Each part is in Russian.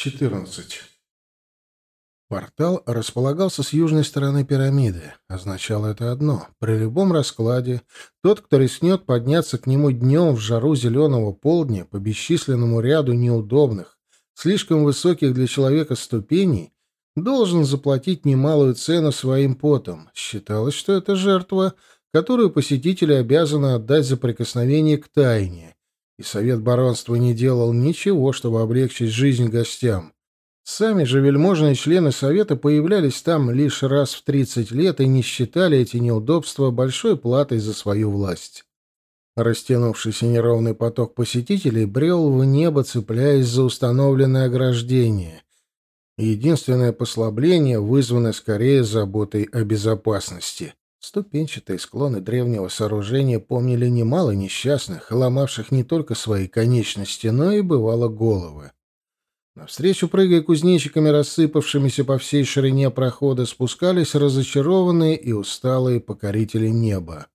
14. Портал располагался с южной стороны пирамиды. Означало это одно. При любом раскладе тот, кто рискнет подняться к нему днем в жару зеленого полдня по бесчисленному ряду неудобных, слишком высоких для человека ступеней, должен заплатить немалую цену своим потом. Считалось, что это жертва, которую посетители обязаны отдать за прикосновение к тайне, и совет баронства не делал ничего, чтобы облегчить жизнь гостям. Сами же вельможные члены совета появлялись там лишь раз в 30 лет и не считали эти неудобства большой платой за свою власть. Растянувшийся неровный поток посетителей брел в небо, цепляясь за установленное ограждение. Единственное послабление вызвано скорее заботой о безопасности. Ступенчатые склоны древнего сооружения помнили немало несчастных, ломавших не только свои конечности, но и, бывало, головы. Навстречу, прыгая кузнечиками, рассыпавшимися по всей ширине прохода, спускались разочарованные и усталые покорители неба.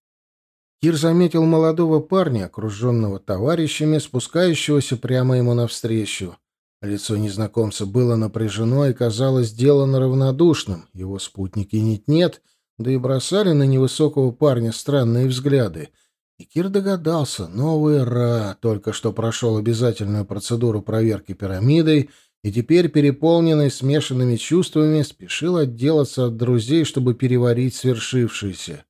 Кир заметил молодого парня, окруженного товарищами, спускающегося прямо ему навстречу. Лицо незнакомца было напряжено и казалось сделано равнодушным. Его спутники нет-нет — да и бросали на невысокого парня странные взгляды. И Кир догадался, новый Ра только что прошел обязательную процедуру проверки пирамидой и теперь, переполненный смешанными чувствами, спешил отделаться от друзей, чтобы переварить свершившееся.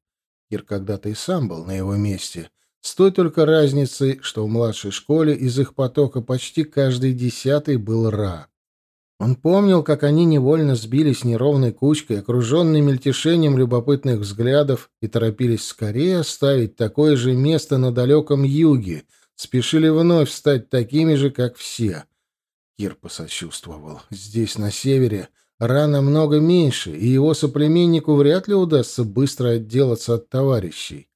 Кир когда-то и сам был на его месте, с той только разницей, что в младшей школе из их потока почти каждый десятый был Ра. Он помнил, как они невольно сбились неровной кучкой, окруженной мельтешением любопытных взглядов, и торопились скорее оставить такое же место на далеком юге, спешили вновь стать такими же, как все. Кир посочувствовал. Здесь, на севере, рана много меньше, и его соплеменнику вряд ли удастся быстро отделаться от товарищей.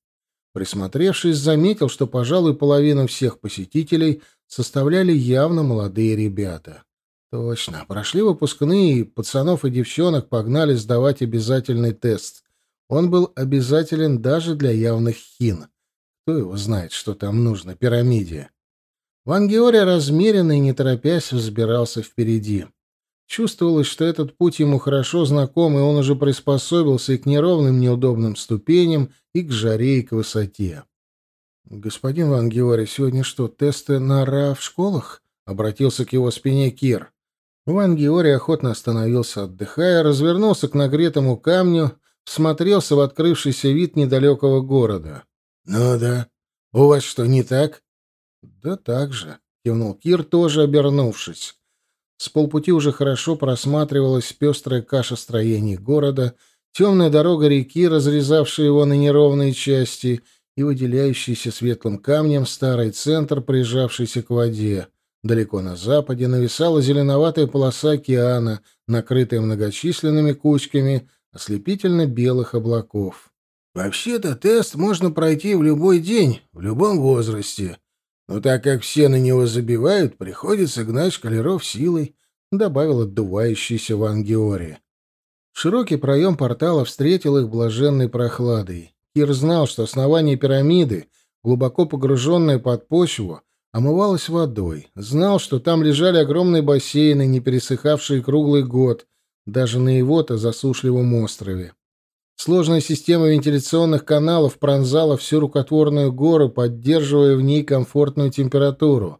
Присмотревшись, заметил, что, пожалуй, половину всех посетителей составляли явно молодые ребята. Точно. Прошли выпускные, и пацанов и девчонок погнали сдавать обязательный тест. Он был обязателен даже для явных хин. Кто его знает, что там нужно пирамиде. Ван Геория размеренно и не торопясь взбирался впереди. Чувствовалось, что этот путь ему хорошо знаком, и он уже приспособился и к неровным неудобным ступеням, и к жаре, и к высоте. «Господин Ван Георий, сегодня что, тесты на РА в школах?» — обратился к его спине Кир. Ван Георий охотно остановился, отдыхая, развернулся к нагретому камню, всмотрелся в открывшийся вид недалекого города. «Ну да. У вас что, не так?» «Да так же», — кивнул Кир, тоже обернувшись. С полпути уже хорошо просматривалась пестрая каша строений города, темная дорога реки, разрезавшая его на неровные части, и выделяющийся светлым камнем старый центр, прижавшийся к воде. Далеко на западе нависала зеленоватая полоса океана, накрытая многочисленными кучками ослепительно-белых облаков. «Вообще-то тест можно пройти в любой день, в любом возрасте. Но так как все на него забивают, приходится гнать шкалеров силой», — добавил отдувающийся Ван Георги. Широкий проем портала встретил их блаженной прохладой. Кир знал, что основание пирамиды, глубоко погруженное под почву, омывалась водой. Знал, что там лежали огромные бассейны, не пересыхавшие круглый год, даже на его-то засушливом острове. Сложная система вентиляционных каналов пронзала всю рукотворную гору, поддерживая в ней комфортную температуру.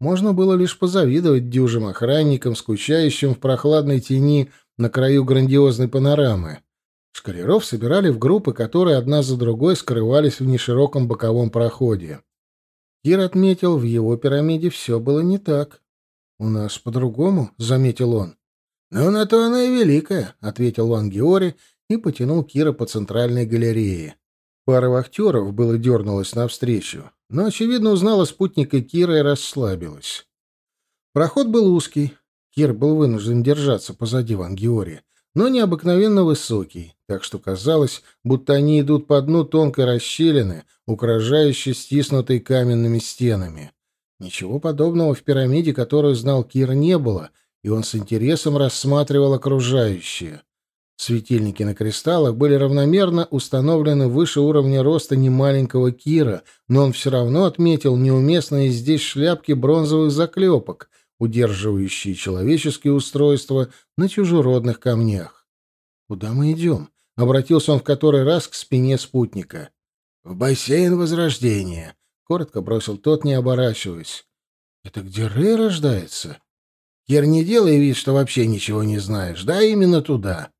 Можно было лишь позавидовать дюжим охранникам, скучающим в прохладной тени на краю грандиозной панорамы. Шкалеров собирали в группы, которые одна за другой скрывались в нешироком боковом проходе. Кир отметил, в его пирамиде все было не так. «У нас по-другому», — заметил он. «Ну, на то она и великая», — ответил Ван и потянул Кира по центральной галерее. Пара вахтеров было дернулась навстречу, но, очевидно, узнала спутника Кира и расслабилась. Проход был узкий. Кир был вынужден держаться позади Ван но необыкновенно высокий, так что казалось, будто они идут по дну тонкой расщелины, угрожающей стиснутой каменными стенами. Ничего подобного в пирамиде, которую знал Кир, не было, и он с интересом рассматривал окружающее. Светильники на кристаллах были равномерно установлены выше уровня роста немаленького Кира, но он все равно отметил неуместные здесь шляпки бронзовых заклепок, удерживающие человеческие устройства на чужеродных камнях. «Куда мы идем?» — обратился он в который раз к спине спутника. «В бассейн Возрождения», — коротко бросил тот, не оборачиваясь. «Это где Рэй рождается?» «Кир, не делай вид, что вообще ничего не знаешь. Да, именно туда».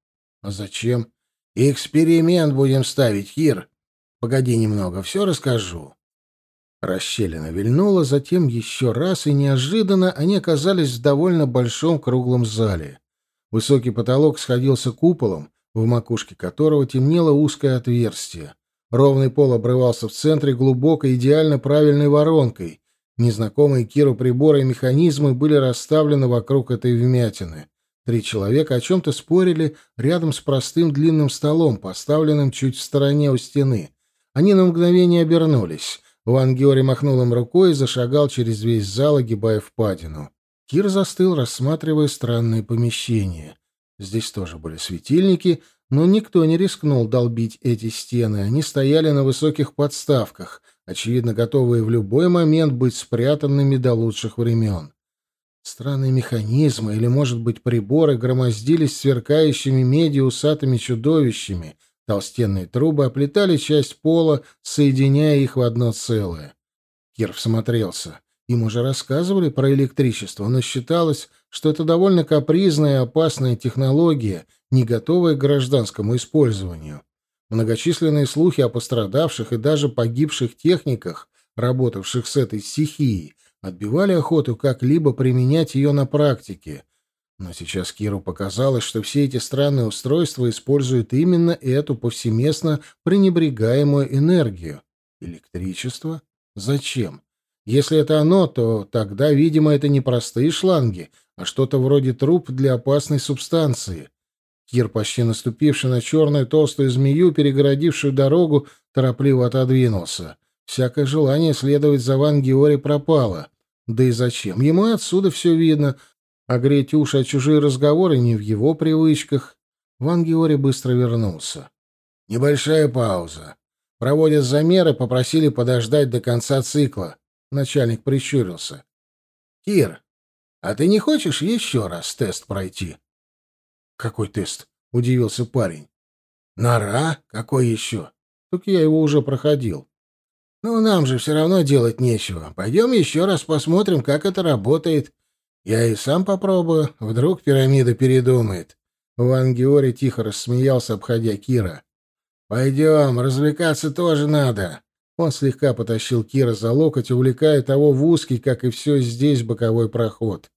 «А зачем?» «Эксперимент будем ставить, Кир. Погоди немного, все расскажу». Расщелина вильнула, затем еще раз, и неожиданно они оказались в довольно большом круглом зале. Высокий потолок сходился куполом, в макушке которого темнело узкое отверстие. Ровный пол обрывался в центре глубокой, идеально правильной воронкой. Незнакомые Киру приборы и механизмы были расставлены вокруг этой вмятины. Три человека о чем-то спорили рядом с простым длинным столом, поставленным чуть в стороне у стены. Они на мгновение обернулись. Ван Геори махнул им рукой и зашагал через весь зал, огибая впадину. Кир застыл, рассматривая странные помещения. Здесь тоже были светильники, но никто не рискнул долбить эти стены. Они стояли на высоких подставках, очевидно, готовые в любой момент быть спрятанными до лучших времен. Странные механизмы или, может быть, приборы громоздились сверкающими медью усатыми чудовищами, Толстенные трубы оплетали часть пола, соединяя их в одно целое. Кир всмотрелся. Им уже рассказывали про электричество, но считалось, что это довольно капризная и опасная технология, не готовая к гражданскому использованию. Многочисленные слухи о пострадавших и даже погибших техниках, работавших с этой стихией, отбивали охоту как-либо применять ее на практике — но сейчас Киру показалось, что все эти странные устройства используют именно эту повсеместно пренебрегаемую энергию. Электричество? Зачем? Если это оно, то тогда, видимо, это не простые шланги, а что-то вроде труб для опасной субстанции. Кир, почти наступивший на черную толстую змею, перегородившую дорогу, торопливо отодвинулся. Всякое желание следовать за Ван Геори пропало. Да и зачем? Ему отсюда все видно, а греть уши о чужие разговоры не в его привычках. Ван Геори быстро вернулся. Небольшая пауза. Проводят замеры, попросили подождать до конца цикла. Начальник прищурился. «Кир, а ты не хочешь еще раз тест пройти?» «Какой тест?» — удивился парень. «Нора? Какой еще?» «Так я его уже проходил». «Ну, нам же все равно делать нечего. Пойдем еще раз посмотрим, как это работает. Я и сам попробую, вдруг пирамида передумает. Ван Геори тихо рассмеялся, обходя Кира. «Пойдем, развлекаться тоже надо». Он слегка потащил Кира за локоть, увлекая того в узкий, как и все здесь, боковой проход.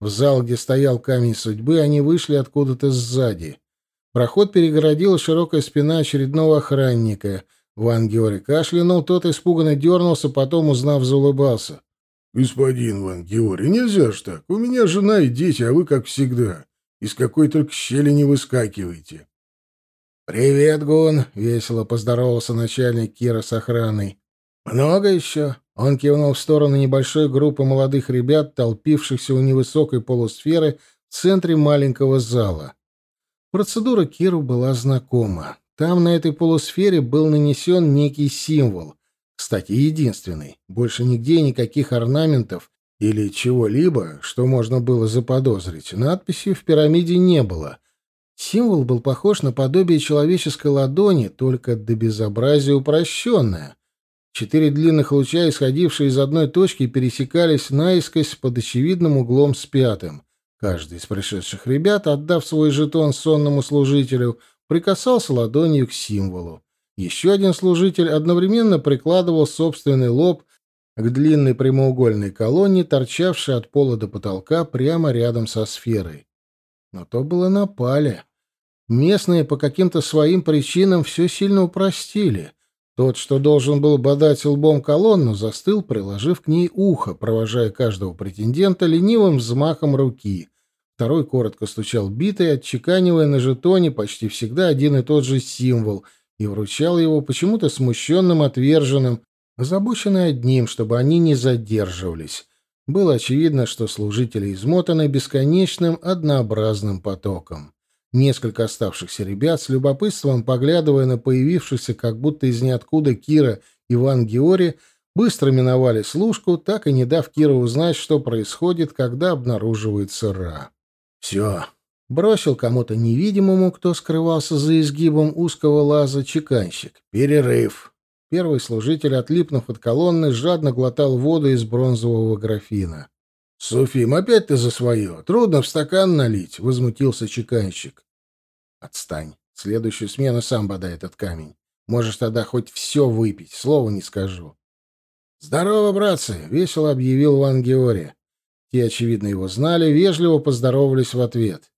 В зал, где стоял камень судьбы, они вышли откуда-то сзади. Проход перегородила широкая спина очередного охранника. Ван Геори кашлянул, тот испуганно дернулся, потом, узнав, заулыбался. «Господин Ван Георгий, нельзя ж так. У меня жена и дети, а вы, как всегда, из какой только щели не выскакиваете». «Привет, Гун!» — весело поздоровался начальник Кира с охраной. «Много еще?» — он кивнул в сторону небольшой группы молодых ребят, толпившихся у невысокой полусферы в центре маленького зала. Процедура Киру была знакома. Там, на этой полусфере, был нанесен некий символ, кстати, единственный. Больше нигде никаких орнаментов или чего-либо, что можно было заподозрить. Надписи в пирамиде не было. Символ был похож на подобие человеческой ладони, только до безобразия упрощенное. Четыре длинных луча, исходившие из одной точки, пересекались наискось под очевидным углом с пятым. Каждый из пришедших ребят, отдав свой жетон сонному служителю, прикасался ладонью к символу. Еще один служитель одновременно прикладывал собственный лоб к длинной прямоугольной колонне, торчавшей от пола до потолка прямо рядом со сферой. Но то было на пале. Местные по каким-то своим причинам все сильно упростили. Тот, что должен был бодать лбом колонну, застыл, приложив к ней ухо, провожая каждого претендента ленивым взмахом руки. Второй коротко стучал битой, отчеканивая на жетоне почти всегда один и тот же символ — и вручал его почему-то смущенным отверженным, озабоченный одним, чтобы они не задерживались. Было очевидно, что служители измотаны бесконечным однообразным потоком. Несколько оставшихся ребят с любопытством, поглядывая на появившихся как будто из ниоткуда Кира и Ван Геори, быстро миновали служку, так и не дав Киру узнать, что происходит, когда обнаруживается Ра. «Все». Бросил кому-то невидимому, кто скрывался за изгибом узкого лаза, чеканщик. «Перерыв». Первый служитель, отлипнув от колонны, жадно глотал воду из бронзового графина. «Суфим, опять ты за свое. Трудно в стакан налить», — возмутился чеканщик. «Отстань. Следующую смену сам бодай этот камень. Можешь тогда хоть все выпить, слова не скажу». «Здорово, братцы!» — весело объявил Ван Геори. Те, очевидно, его знали, вежливо поздоровались в ответ.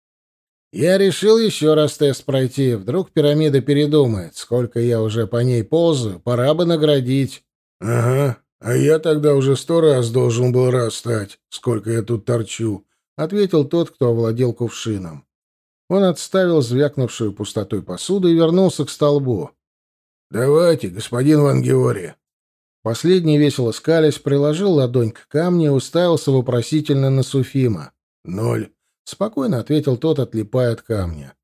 «Я решил еще раз тест пройти. Вдруг пирамида передумает. Сколько я уже по ней ползаю, пора бы наградить». «Ага, а я тогда уже сто раз должен был расстать, сколько я тут торчу», — ответил тот, кто овладел кувшином. Он отставил звякнувшую пустотой посуду и вернулся к столбу. «Давайте, господин Ван Георгий». Последний, весело скалясь, приложил ладонь к камню и уставился вопросительно на Суфима. «Ноль», — спокойно ответил тот, отлипая от камня.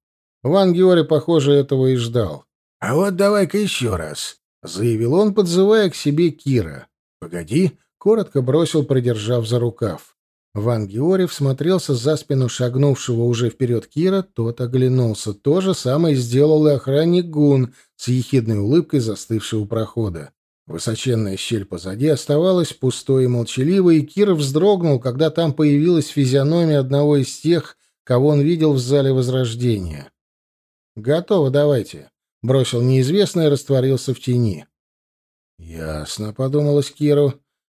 Ван Георгий, похоже, этого и ждал. «А вот давай-ка еще раз», — заявил он, подзывая к себе Кира. «Погоди», — коротко бросил, придержав за рукав. Ван Георгий всмотрелся за спину шагнувшего уже вперед Кира, тот оглянулся. То же самое сделал и охранник Гун, с ехидной улыбкой застывший у прохода. Высоченная щель позади оставалась пустой и молчаливой, и Кир вздрогнул, когда там появилась физиономия одного из тех, кого он видел в зале Возрождения. «Готово, давайте», — бросил неизвестный и растворился в тени. «Ясно», — подумалось Киру.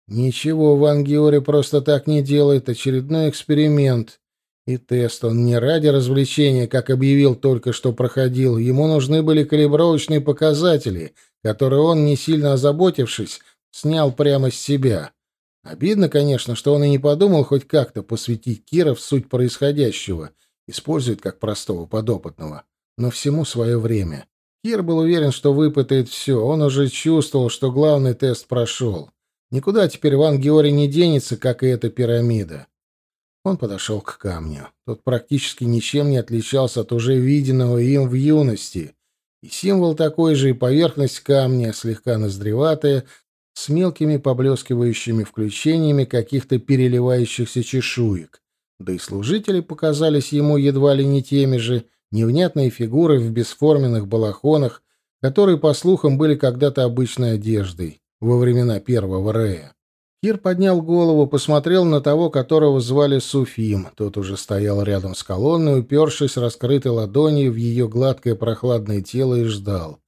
Ничего Ван Геори просто так не делает, очередной эксперимент. И тест он не ради развлечения, как объявил только что проходил. Ему нужны были калибровочные показатели, которые он, не сильно озаботившись, снял прямо с себя. Обидно, конечно, что он и не подумал хоть как-то посвятить Кира в суть происходящего, использует как простого подопытного. Но всему свое время. Кир был уверен, что выпытает все, он уже чувствовал, что главный тест прошел. Никуда теперь Ван Геори не денется, как и эта пирамида. Он подошел к камню. Тот практически ничем не отличался от уже виденного им в юности. И символ такой же, и поверхность камня, слегка ноздреватая, с мелкими поблескивающими включениями каких-то переливающихся чешуек. Да и служители показались ему едва ли не теми же, невнятные фигуры в бесформенных балахонах, которые, по слухам, были когда-то обычной одеждой во времена первого Рея. Кир поднял голову, посмотрел на того, которого звали Суфим. Тот уже стоял рядом с колонной, упершись раскрытой ладонью в ее гладкое прохладное тело и ждал.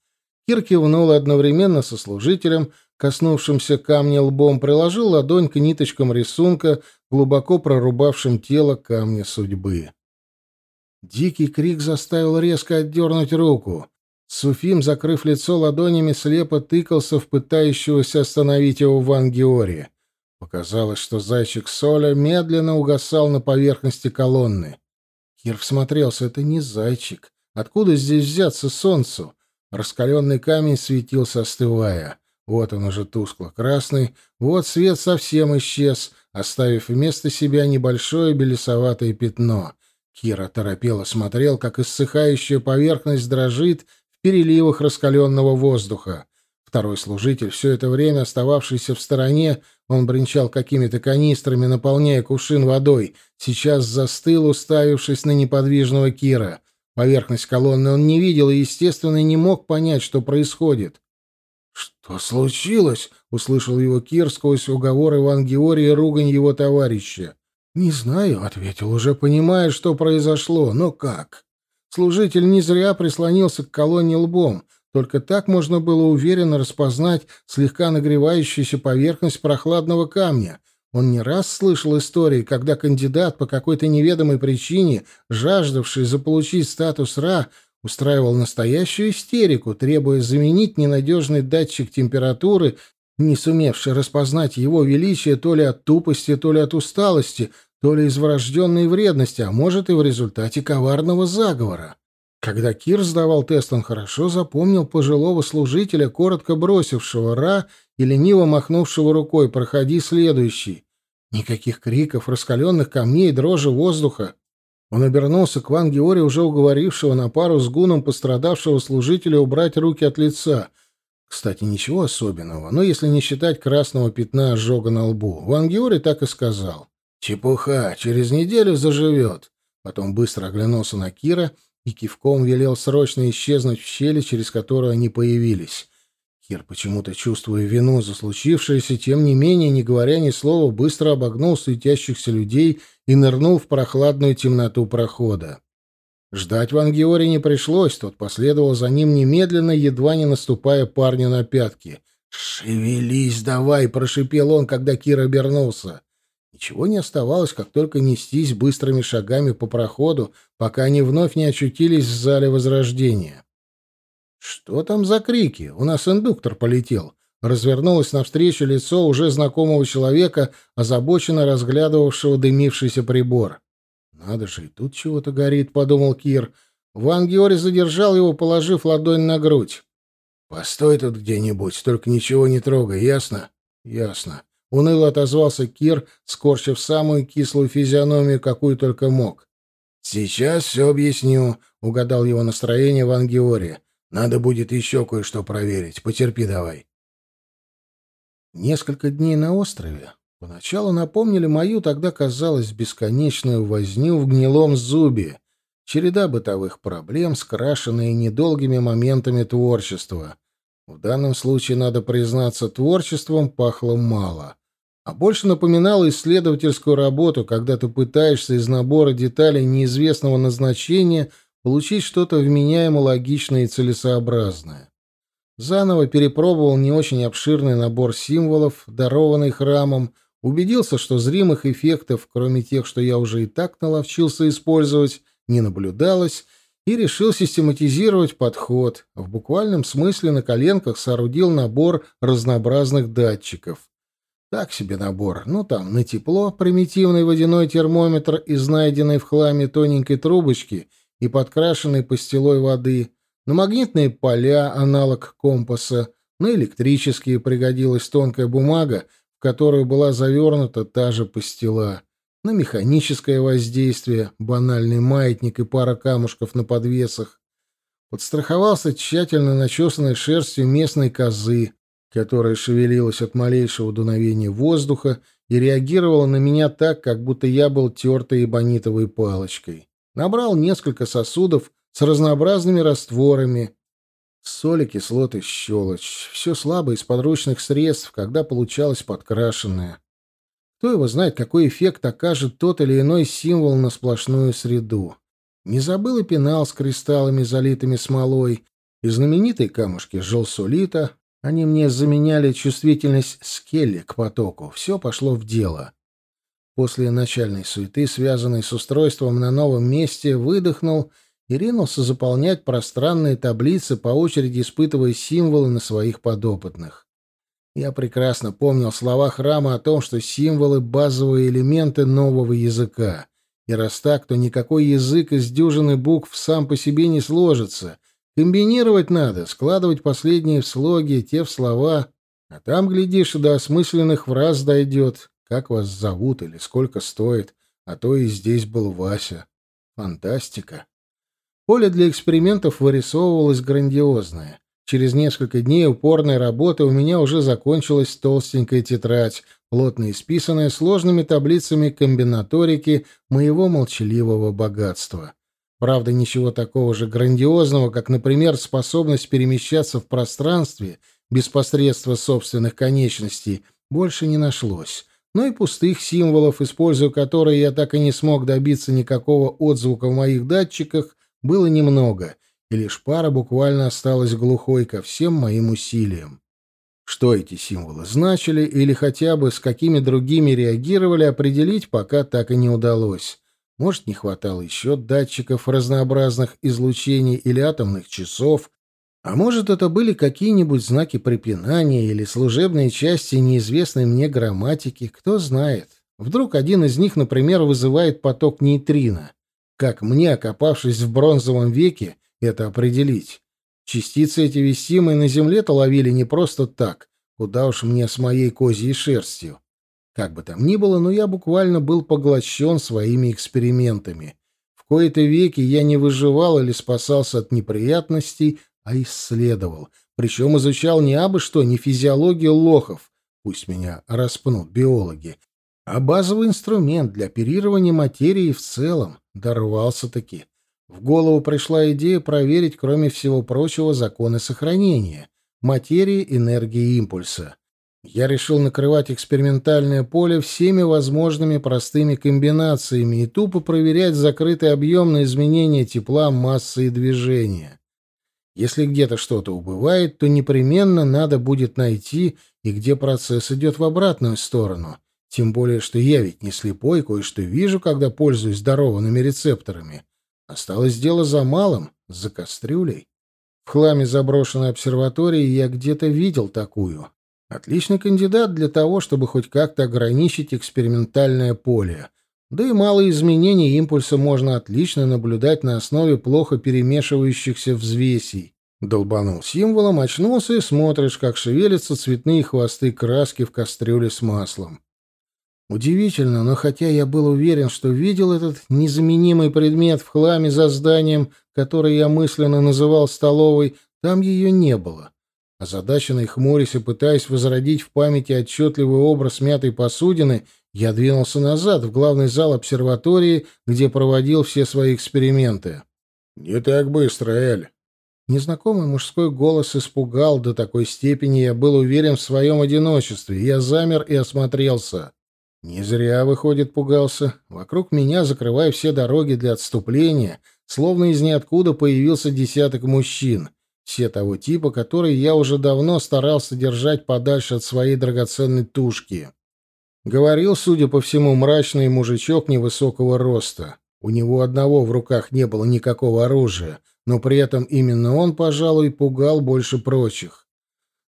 Кир кивнул одновременно со служителем, коснувшимся камня лбом, приложил ладонь к ниточкам рисунка, глубоко прорубавшим тело камня судьбы. Дикий крик заставил резко отдернуть руку. Суфим, закрыв лицо ладонями, слепо тыкался в пытающегося остановить его Ван Георгия. Показалось, что зайчик Соля медленно угасал на поверхности колонны. Кир всмотрелся. Это не зайчик. Откуда здесь взяться солнцу? Раскаленный камень светился, остывая. Вот он уже тускло-красный, вот свет совсем исчез, оставив вместо себя небольшое белесоватое пятно. Кира торопело смотрел, как иссыхающая поверхность дрожит переливах раскаленного воздуха. Второй служитель, все это время остававшийся в стороне, он бренчал какими-то канистрами, наполняя кувшин водой, сейчас застыл, уставившись на неподвижного Кира. Поверхность колонны он не видел и, естественно, не мог понять, что происходит. «Что случилось?» — услышал его Кир сквозь уговоры Иван Георгия и ругань его товарища. «Не знаю», — ответил, уже понимая, что произошло. «Но как?» Служитель не зря прислонился к колонне лбом. Только так можно было уверенно распознать слегка нагревающуюся поверхность прохладного камня. Он не раз слышал истории, когда кандидат по какой-то неведомой причине, жаждавший заполучить статус Ра, устраивал настоящую истерику, требуя заменить ненадежный датчик температуры, не сумевший распознать его величие то ли от тупости, то ли от усталости, то ли из врожденной вредности, а может и в результате коварного заговора. Когда Кир сдавал тест, он хорошо запомнил пожилого служителя, коротко бросившего «Ра» и лениво махнувшего рукой «Проходи следующий». Никаких криков, раскаленных камней, дрожи воздуха. Он обернулся к Ван Георе, уже уговорившего на пару с гуном пострадавшего служителя убрать руки от лица. Кстати, ничего особенного, но если не считать красного пятна ожога на лбу. Ван Геори так и сказал. «Чепуха, через неделю заживет». Потом быстро оглянулся на Кира и кивком велел срочно исчезнуть в щели, через которую они появились. Кир, почему-то чувствуя вину за случившееся, тем не менее, не говоря ни слова, быстро обогнул светящихся людей и нырнул в прохладную темноту прохода. Ждать Ван Геори не пришлось, тот последовал за ним немедленно, едва не наступая парню на пятки. «Шевелись давай!» — прошипел он, когда Кир обернулся. Ничего не оставалось, как только нестись быстрыми шагами по проходу, пока они вновь не очутились в зале Возрождения. «Что там за крики? У нас индуктор полетел». Развернулось навстречу лицо уже знакомого человека, озабоченно разглядывавшего дымившийся прибор. «Надо же, и тут чего-то горит», — подумал Кир. Ван Георгий задержал его, положив ладонь на грудь. «Постой тут где-нибудь, только ничего не трогай, ясно?» «Ясно». Уныло отозвался Кир, скорчив самую кислую физиономию, какую только мог. «Сейчас все объясню», — угадал его настроение Ван Георгий. Надо будет еще кое-что проверить. Потерпи давай. Несколько дней на острове поначалу напомнили мою тогда, казалось, бесконечную возню в гнилом зубе. Череда бытовых проблем, скрашенные недолгими моментами творчества. В данном случае, надо признаться, творчеством пахло мало. А больше напоминало исследовательскую работу, когда ты пытаешься из набора деталей неизвестного назначения — получить что-то вменяемо логичное и целесообразное. Заново перепробовал не очень обширный набор символов, дарованный храмом, убедился, что зримых эффектов, кроме тех, что я уже и так наловчился использовать, не наблюдалось, и решил систематизировать подход. В буквальном смысле на коленках соорудил набор разнообразных датчиков. Так себе набор. Ну, там, на тепло примитивный водяной термометр из найденной в хламе тоненькой трубочки — и подкрашенной пастилой воды, на магнитные поля, аналог компаса, на электрические пригодилась тонкая бумага, в которую была завернута та же пастила, на механическое воздействие, банальный маятник и пара камушков на подвесах. Подстраховался тщательно начесанной шерстью местной козы, которая шевелилась от малейшего дуновения воздуха и реагировала на меня так, как будто я был тертой эбонитовой палочкой. Набрал несколько сосудов с разнообразными растворами. Соли, кислоты, щелочь. Все слабо из подручных средств, когда получалось подкрашенное. Кто его знает, какой эффект окажет тот или иной символ на сплошную среду. Не забыл и пенал с кристаллами, залитыми смолой, и знаменитые камушки желсолита. Они мне заменяли чувствительность скелли к потоку. Все пошло в дело. После начальной суеты, связанной с устройством на новом месте, выдохнул и ринулся заполнять пространные таблицы, по очереди испытывая символы на своих подопытных. Я прекрасно помнил слова храма о том, что символы — базовые элементы нового языка. И раз так, то никакой язык из дюжины букв сам по себе не сложится. Комбинировать надо, складывать последние в слоги, те в слова. А там, глядишь, и до осмысленных фраз дойдет как вас зовут или сколько стоит, а то и здесь был Вася. Фантастика. Поле для экспериментов вырисовывалось грандиозное. Через несколько дней упорной работы у меня уже закончилась толстенькая тетрадь, плотно исписанная сложными таблицами комбинаторики моего молчаливого богатства. Правда, ничего такого же грандиозного, как, например, способность перемещаться в пространстве без посредства собственных конечностей, больше не нашлось но и пустых символов, используя которые я так и не смог добиться никакого отзвука в моих датчиках, было немного, и лишь пара буквально осталась глухой ко всем моим усилиям. Что эти символы значили или хотя бы с какими другими реагировали, определить пока так и не удалось. Может, не хватало еще датчиков разнообразных излучений или атомных часов, а может, это были какие-нибудь знаки препинания или служебные части неизвестной мне грамматики, кто знает. Вдруг один из них, например, вызывает поток нейтрино. Как мне, окопавшись в бронзовом веке, это определить? Частицы эти весимые на Земле-то ловили не просто так, куда уж мне с моей козьей шерстью. Как бы там ни было, но я буквально был поглощен своими экспериментами. В кои-то веки я не выживал или спасался от неприятностей, а исследовал, Причем изучал не абы что, не физиологию лохов, пусть меня распнут биологи, а базовый инструмент для оперирования материи в целом. Дорвался-таки. В голову пришла идея проверить, кроме всего прочего, законы сохранения материи, энергии импульса. Я решил накрывать экспериментальное поле всеми возможными простыми комбинациями и тупо проверять закрытый объем на изменение тепла, массы и движения. Если где-то что-то убывает, то непременно надо будет найти, и где процесс идет в обратную сторону. Тем более, что я ведь не слепой, кое-что вижу, когда пользуюсь дарованными рецепторами. Осталось дело за малым, за кастрюлей. В хламе заброшенной обсерватории я где-то видел такую. Отличный кандидат для того, чтобы хоть как-то ограничить экспериментальное поле. Да и малые изменения импульса можно отлично наблюдать на основе плохо перемешивающихся взвесей. Долбанул символом, очнулся и смотришь, как шевелятся цветные хвосты краски в кастрюле с маслом. Удивительно, но хотя я был уверен, что видел этот незаменимый предмет в хламе за зданием, который я мысленно называл столовой, там ее не было. Озадаченный хмурясь и пытаясь возродить в памяти отчетливый образ мятой посудины, я двинулся назад, в главный зал обсерватории, где проводил все свои эксперименты. «Не так быстро, Эль!» Незнакомый мужской голос испугал до такой степени, я был уверен в своем одиночестве. Я замер и осмотрелся. Не зря, выходит, пугался. Вокруг меня, закрывая все дороги для отступления, словно из ниоткуда появился десяток мужчин. Все того типа, который я уже давно старался держать подальше от своей драгоценной тушки. Говорил, судя по всему, мрачный мужичок невысокого роста. У него одного в руках не было никакого оружия, но при этом именно он, пожалуй, пугал больше прочих.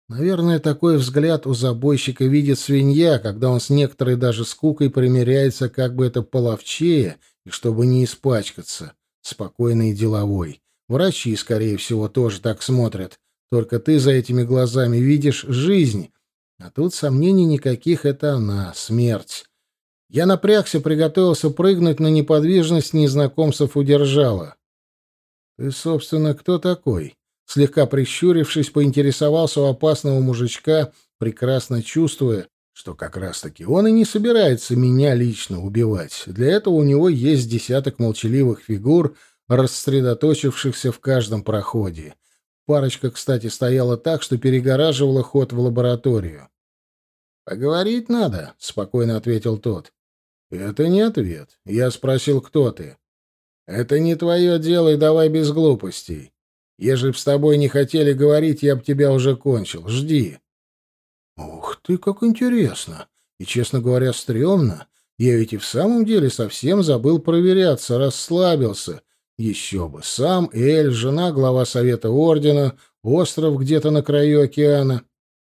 Наверное, такой взгляд у забойщика видит свинья, когда он с некоторой даже скукой примеряется, как бы это половчее, и чтобы не испачкаться. Спокойный и деловой. Врачи, скорее всего, тоже так смотрят. Только ты за этими глазами видишь жизнь. А тут сомнений никаких — это она, смерть. Я напрягся, приготовился прыгнуть, но неподвижность незнакомцев удержала. «Ты, собственно, кто такой?» Слегка прищурившись, поинтересовался у опасного мужичка, прекрасно чувствуя, что как раз-таки он и не собирается меня лично убивать. Для этого у него есть десяток молчаливых фигур, рассредоточившихся в каждом проходе. Парочка, кстати, стояла так, что перегораживала ход в лабораторию. «Поговорить надо», — спокойно ответил тот. «Это не ответ. Я спросил, кто ты». «Это не твое дело, и давай без глупостей. Ежели б с тобой не хотели говорить, я б тебя уже кончил. Жди. Ух ты, как интересно. И, честно говоря, стрёмно. Я ведь и в самом деле совсем забыл проверяться, расслабился. Еще бы. Сам Эль, жена, глава Совета Ордена, остров где-то на краю океана.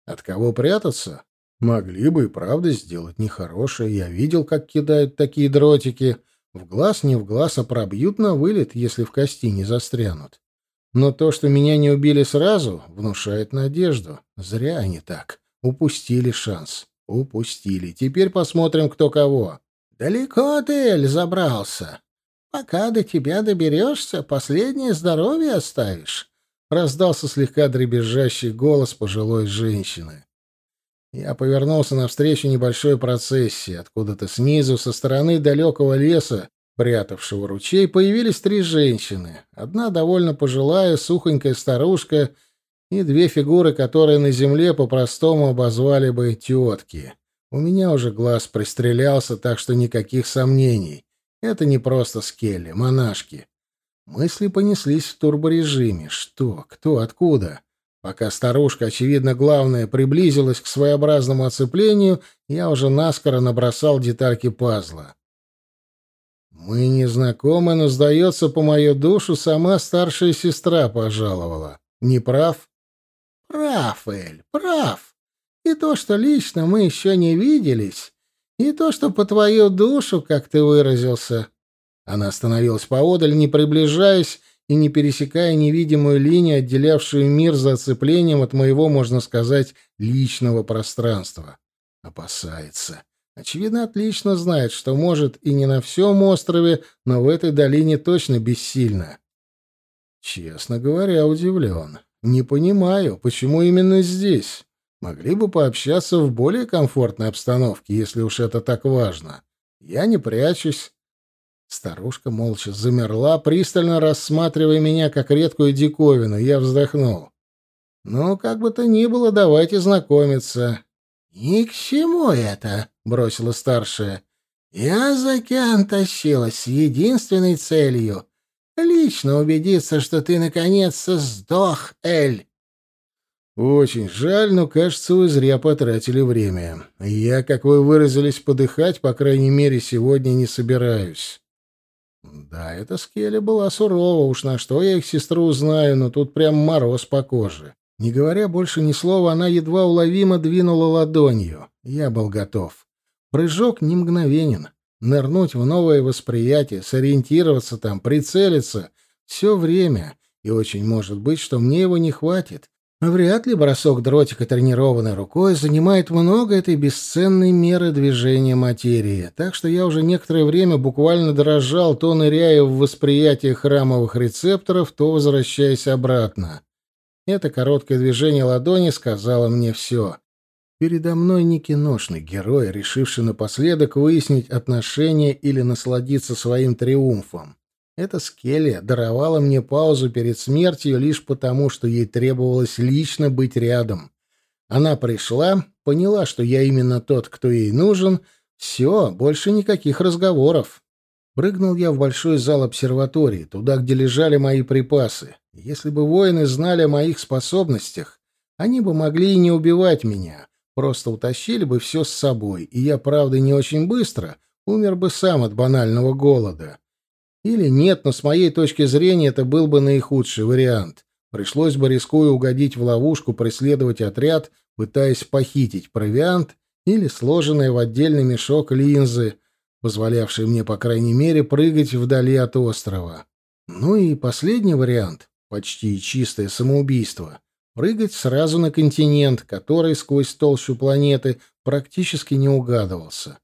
От кого прятаться? Могли бы и правда сделать нехорошее. Я видел, как кидают такие дротики. В глаз не в глаз, а пробьют на вылет, если в кости не застрянут. Но то, что меня не убили сразу, внушает надежду. Зря они так. Упустили шанс. Упустили. Теперь посмотрим, кто кого. Далеко ты, Эль, забрался. Пока до тебя доберешься, последнее здоровье оставишь. Раздался слегка дребезжащий голос пожилой женщины. Я повернулся навстречу небольшой процессии. Откуда-то снизу, со стороны далекого леса, прятавшего ручей, появились три женщины. Одна довольно пожилая, сухонькая старушка и две фигуры, которые на земле по-простому обозвали бы тетки. У меня уже глаз пристрелялся, так что никаких сомнений. Это не просто скелли, монашки. Мысли понеслись в турборежиме. Что? Кто? Откуда? Пока старушка, очевидно, главное, приблизилась к своеобразному оцеплению, я уже наскоро набросал детальки пазла. «Мы не знакомы, но, сдается, по мою душу сама старшая сестра пожаловала. Не прав?» «Прав, Эль, прав. И то, что лично мы еще не виделись, и то, что по твою душу, как ты выразился...» Она остановилась поодаль, не приближаясь и не пересекая невидимую линию, отделявшую мир за оцеплением от моего, можно сказать, личного пространства. Опасается. Очевидно, отлично знает, что может и не на всем острове, но в этой долине точно бессильно. Честно говоря, удивлен. Не понимаю, почему именно здесь? Могли бы пообщаться в более комфортной обстановке, если уж это так важно. Я не прячусь. Старушка молча замерла, пристально рассматривая меня как редкую диковину. Я вздохнул. «Ну, как бы то ни было, давайте знакомиться». «Ни к чему это», — бросила старшая. «Я за океан тащилась с единственной целью — лично убедиться, что ты наконец-то сдох, Эль». «Очень жаль, но, кажется, вы зря потратили время. Я, как вы выразились, подыхать, по крайней мере, сегодня не собираюсь». Да, эта Скелли была сурова, уж на что я их сестру знаю, но тут прям мороз по коже. Не говоря больше ни слова, она едва уловимо двинула ладонью. Я был готов. Прыжок не мгновенен. Нырнуть в новое восприятие, сориентироваться там, прицелиться — все время. И очень может быть, что мне его не хватит. Вряд ли бросок дротика тренированной рукой занимает много этой бесценной меры движения материи, так что я уже некоторое время буквально дрожал, то ныряя в восприятие храмовых рецепторов, то возвращаясь обратно. Это короткое движение ладони сказало мне все. Передо мной не киношный герой, решивший напоследок выяснить отношения или насладиться своим триумфом. Эта Скелли даровала мне паузу перед смертью лишь потому, что ей требовалось лично быть рядом. Она пришла, поняла, что я именно тот, кто ей нужен. Все, больше никаких разговоров. Прыгнул я в большой зал обсерватории, туда, где лежали мои припасы. Если бы воины знали о моих способностях, они бы могли и не убивать меня, просто утащили бы все с собой, и я, правда, не очень быстро умер бы сам от банального голода. Или нет, но с моей точки зрения это был бы наихудший вариант. Пришлось бы, рискуя угодить в ловушку, преследовать отряд, пытаясь похитить провиант или сложенные в отдельный мешок линзы, позволявшие мне, по крайней мере, прыгать вдали от острова. Ну и последний вариант, почти чистое самоубийство, прыгать сразу на континент, который сквозь толщу планеты практически не угадывался.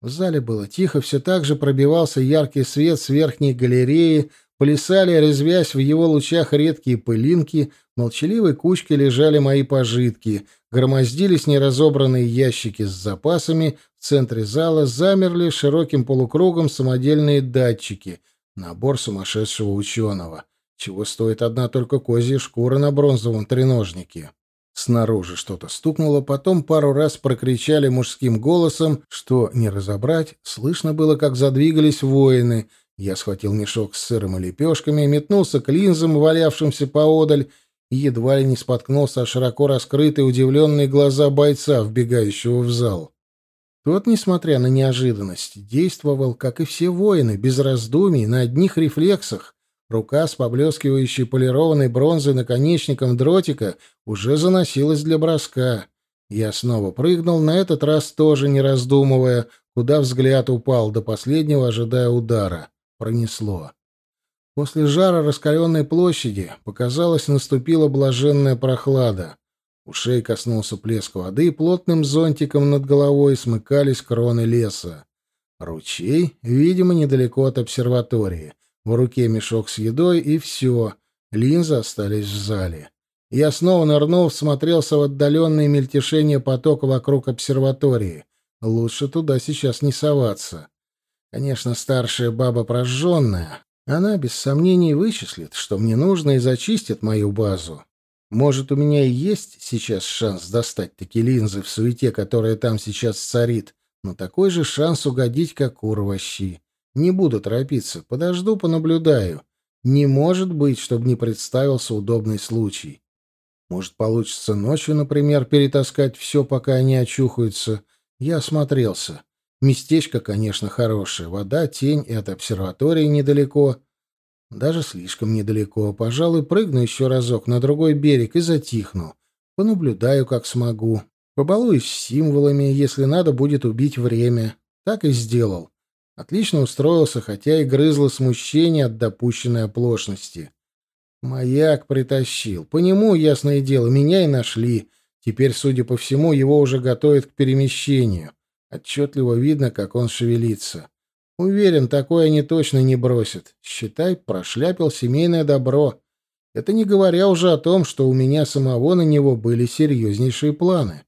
В зале было тихо, все так же пробивался яркий свет с верхней галереи, плясали, резвясь в его лучах редкие пылинки, молчаливой кучкой лежали мои пожитки, громоздились неразобранные ящики с запасами, в центре зала замерли широким полукругом самодельные датчики, набор сумасшедшего ученого, чего стоит одна только козья шкура на бронзовом треножнике. Снаружи что-то стукнуло, потом пару раз прокричали мужским голосом, что не разобрать, слышно было, как задвигались воины. Я схватил мешок с сыром и лепешками, метнулся к линзам, валявшимся поодаль, и едва ли не споткнулся о широко раскрытые удивленные глаза бойца, вбегающего в зал. Тот, несмотря на неожиданность, действовал, как и все воины, без раздумий, на одних рефлексах, Рука с поблескивающей полированной бронзой наконечником дротика уже заносилась для броска. Я снова прыгнул, на этот раз тоже не раздумывая, куда взгляд упал, до последнего ожидая удара. Пронесло. После жара раскаленной площади, показалось, наступила блаженная прохлада. Ушей коснулся плеск воды, и плотным зонтиком над головой смыкались кроны леса. Ручей, видимо, недалеко от обсерватории. В руке мешок с едой, и все. Линзы остались в зале. Я снова нырнул, смотрелся в отдаленные мельтешения потока вокруг обсерватории. Лучше туда сейчас не соваться. Конечно, старшая баба прожженная. Она, без сомнений, вычислит, что мне нужно, и зачистит мою базу. Может, у меня и есть сейчас шанс достать такие линзы в суете, которая там сейчас царит, но такой же шанс угодить, как урвощи. Не буду торопиться, подожду, понаблюдаю. Не может быть, чтобы не представился удобный случай. Может, получится ночью, например, перетаскать все, пока они очухаются. Я осмотрелся. Местечко, конечно, хорошее. Вода, тень и от обсерватории недалеко. Даже слишком недалеко. Пожалуй, прыгну еще разок на другой берег и затихну. Понаблюдаю, как смогу. Побалуюсь символами, если надо будет убить время. Так и сделал. Отлично устроился, хотя и грызло смущение от допущенной оплошности. Маяк притащил. По нему, ясное дело, меня и нашли. Теперь, судя по всему, его уже готовят к перемещению. Отчетливо видно, как он шевелится. Уверен, такое они точно не бросят. Считай, прошляпил семейное добро. Это не говоря уже о том, что у меня самого на него были серьезнейшие планы.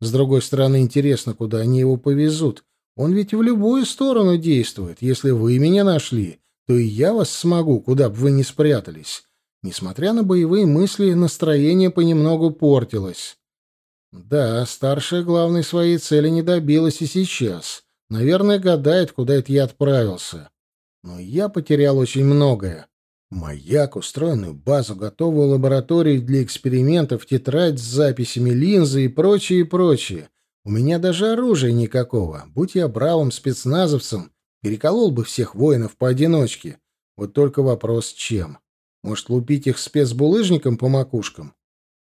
С другой стороны, интересно, куда они его повезут. Он ведь в любую сторону действует. Если вы меня нашли, то и я вас смогу, куда бы вы ни спрятались. Несмотря на боевые мысли, настроение понемногу портилось. Да, старшая главной своей цели не добилась и сейчас. Наверное, гадает, куда это я отправился. Но я потерял очень многое. Маяк, устроенную базу, готовую лабораторию для экспериментов, тетрадь с записями, линзы и прочее, и прочее. У меня даже оружия никакого. Будь я бравым спецназовцем, переколол бы всех воинов поодиночке. Вот только вопрос чем. Может, лупить их спецбулыжником по макушкам?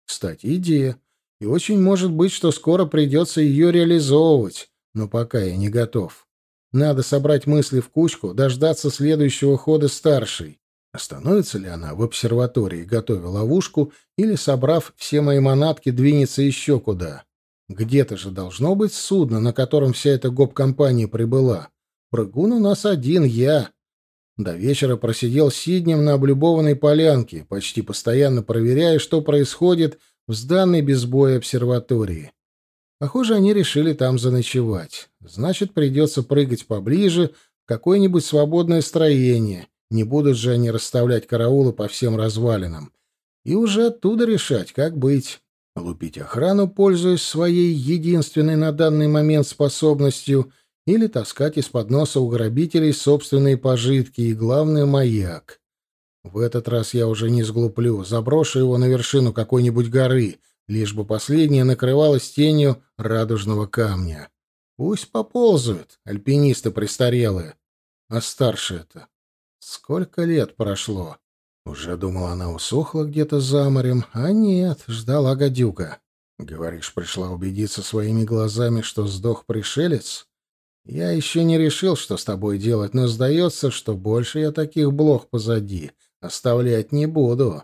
Кстати, идея. И очень может быть, что скоро придется ее реализовывать. Но пока я не готов. Надо собрать мысли в кучку, дождаться следующего хода старшей. Остановится ли она в обсерватории, готовя ловушку, или, собрав все мои манатки, двинется еще куда? Где-то же должно быть судно, на котором вся эта гоп-компания прибыла. Прыгун у нас один, я. До вечера просидел сиднем на облюбованной полянке, почти постоянно проверяя, что происходит в сданной без боя обсерватории. Похоже, они решили там заночевать. Значит, придется прыгать поближе в какое-нибудь свободное строение — не будут же они расставлять караулы по всем развалинам. И уже оттуда решать, как быть. Лупить охрану, пользуясь своей единственной на данный момент способностью, или таскать из-под носа у грабителей собственные пожитки и, главное, маяк. В этот раз я уже не сглуплю, заброшу его на вершину какой-нибудь горы, лишь бы последняя накрывалась тенью радужного камня. Пусть поползают, альпинисты престарелые. А старше это Сколько лет прошло? Уже думала, она усохла где-то за морем, а нет, ждала гадюка. Говоришь, пришла убедиться своими глазами, что сдох пришелец? Я еще не решил, что с тобой делать, но сдается, что больше я таких блох позади оставлять не буду.